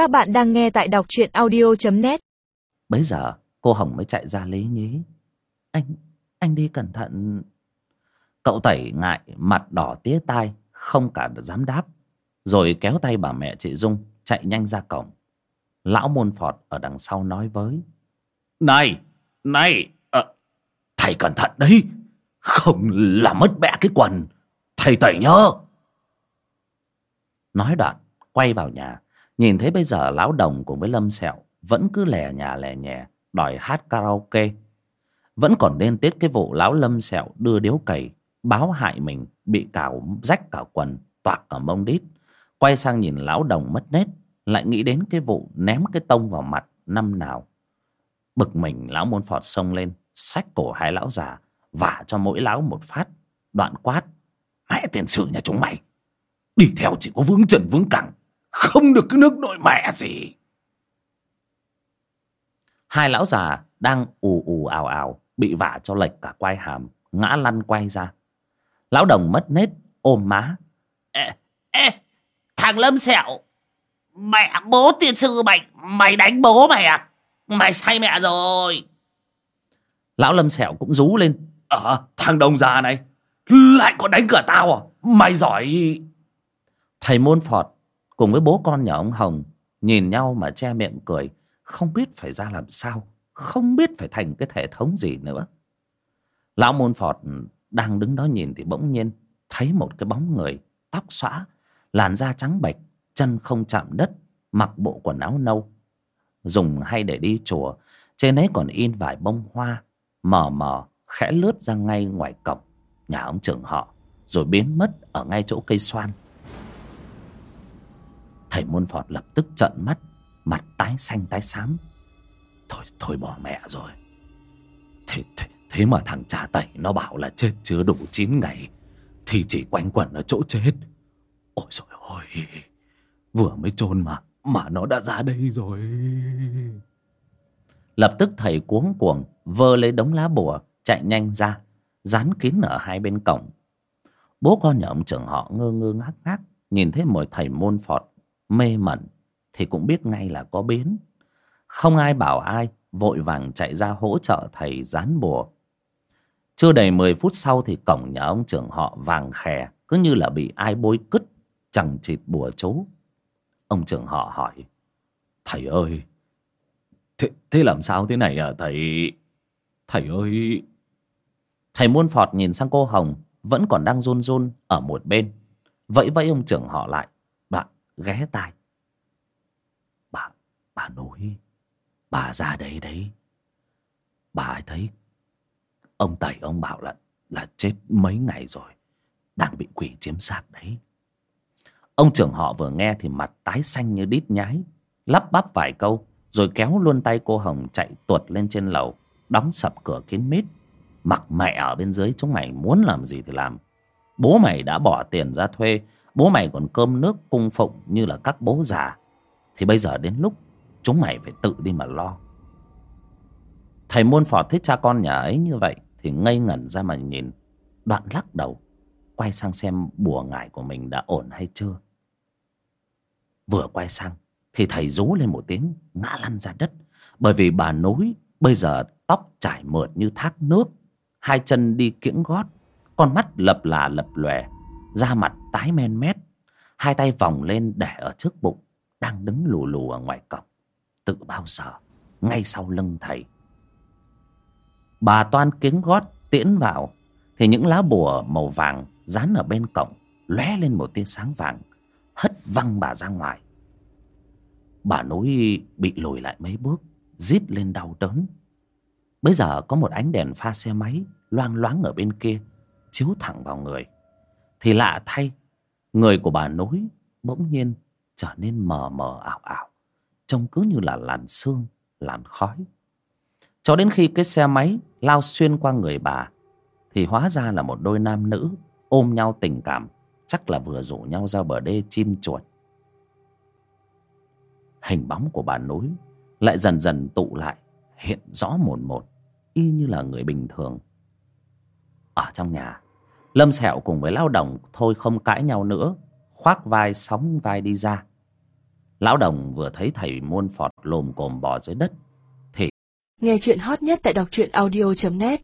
Các bạn đang nghe tại đọc truyện audio.net Bấy giờ cô Hồng mới chạy ra lý nhí Anh, anh đi cẩn thận. Cậu tẩy ngại mặt đỏ tía tai Không cả dám đáp. Rồi kéo tay bà mẹ chị Dung Chạy nhanh ra cổng. Lão môn phọt ở đằng sau nói với. Này, này à, Thầy cẩn thận đấy. Không là mất bẹ cái quần. Thầy tẩy nhớ. Nói đoạn quay vào nhà Nhìn thấy bây giờ lão đồng cùng với Lâm Sẹo Vẫn cứ lè nhà lè nhẹ Đòi hát karaoke. Vẫn còn đen tiết cái vụ lão Lâm Sẹo Đưa điếu cày, Báo hại mình, Bị cào rách cả quần, Toạc cả mông đít. Quay sang nhìn lão đồng mất nết, Lại nghĩ đến cái vụ ném cái tông vào mặt Năm nào. Bực mình lão môn phọt xông lên, Xách cổ hai lão già, Vả cho mỗi lão một phát, Đoạn quát, Mẹ tiền sử nhà chúng mày, Đi theo chỉ có vướng trần vướng cẳng. Không được cái nước nội mẹ gì. Hai lão già đang ù ù ào ào Bị vả cho lệch cả quai hàm Ngã lăn quay ra. Lão đồng mất nết ôm má. Ê, ê, thằng Lâm Sẹo Mẹ bố tiền sư mày Mày đánh bố mày à? Mày say mẹ rồi. Lão Lâm Sẹo cũng rú lên. Ờ thằng đồng già này Lại còn đánh cả tao à? Mày giỏi. Thầy môn phọt cùng với bố con nhà ông Hồng, Nhìn nhau mà che miệng cười, Không biết phải ra làm sao, Không biết phải thành cái hệ thống gì nữa. Lão môn phọt đang đứng đó nhìn thì bỗng nhiên Thấy một cái bóng người Tóc xõa, Làn da trắng bệch, Chân không chạm đất, Mặc bộ quần áo nâu. Dùng hay để đi chùa, Trên ấy còn in vài bông hoa, Mờ mờ, khẽ lướt ra ngay ngoài cổng Nhà ông trưởng họ, Rồi biến mất ở ngay chỗ cây xoan. Thầy môn phọt lập tức trợn mắt Mặt tái xanh tái xám. Thôi thôi bỏ mẹ rồi. Thế, thế, thế mà thằng cha tẩy nó bảo là chết chưa đủ 9 ngày Thì chỉ quanh quẩn ở chỗ chết. Ôi trời ơi Vừa mới chôn mà Mà nó đã ra đây rồi. Lập tức thầy cuống cuồng Vơ lấy đống lá bùa Chạy nhanh ra Dán kín ở hai bên cổng. Bố con nhà ông trưởng họ ngơ ngơ ngác ngác Nhìn thấy mời thầy môn phọt mê mẩn thì cũng biết ngay là có biến. Không ai bảo ai vội vàng chạy ra hỗ trợ thầy dán bùa. Chưa đầy mười phút sau thì cổng nhà ông trưởng họ vàng khè cứ như là bị ai bôi cứt chẳng chịt bùa chú. Ông trưởng họ hỏi thầy ơi thế, thế làm sao thế này à thầy thầy ơi? Thầy muôn phọt nhìn sang cô hồng vẫn còn đang run run ở một bên. Vẫy vẫy ông trưởng họ lại ghé tai. Bà bà nội, bà ra đây đấy. Bà ấy thấy ông tẩy ông bảo là là chết mấy ngày rồi đang bị quỷ chiếm xác đấy. Ông trưởng họ vừa nghe thì mặt tái xanh như đít nhái lắp bắp vài câu rồi kéo luôn tay cô hồng chạy tuột lên trên lầu đóng sập cửa kín mít. Mặc mẹ ở bên dưới chúng mày muốn làm gì thì làm. Bố mày đã bỏ tiền ra thuê bố mày còn cơm nước cung phụng như là các bố già. Thì bây giờ đến lúc chúng mày phải tự đi mà lo. Thầy muôn phò thích cha con nhà ấy như vậy thì ngây ngẩn ra mà nhìn. Đoạn lắc đầu, quay sang xem bùa ngải của mình đã ổn hay chưa. Vừa quay sang thì thầy rú lên một tiếng, ngã lăn ra đất. Bởi vì bà nối bây giờ tóc trải mượt như thác nước, hai chân đi kiễng gót, con mắt lập là lập lòe da mặt tái men mét, hai tay vòng lên để ở trước bụng, đang đứng lù lù ở ngoài cổng. Tự bao giờ, ngay sau lưng thầy. Bà toan kiếng gót tiễn vào, thì những lá bùa màu vàng dán ở bên cổng lóe lên một tia sáng vàng, hất văng bà ra ngoài. Bà núi bị lùi lại mấy bước, rít lên đau đớn. Bây giờ có một ánh đèn pha xe máy loang loáng ở bên kia, chiếu thẳng vào người thì lạ thay, người của bà nối bỗng nhiên trở nên mờ mờ ảo ảo, trông cứ như là làn sương, làn khói. Cho đến khi cái xe máy lao xuyên qua người bà, thì hóa ra là một đôi nam nữ ôm nhau tình cảm, chắc là vừa rủ nhau ra bờ đê chim chuột. Hình bóng của bà nối lại dần dần tụ lại, hiện rõ mồn một, y như là người bình thường. Ở trong nhà lâm sẹo cùng với Lão Đồng thôi không cãi nhau nữa, khoác vai, sóng vai đi ra. Lão đồng vừa thấy thầy muôn phọt lồm cồm bò dưới đất Nghe chuyện hot nhất tại đọc truyện audio.net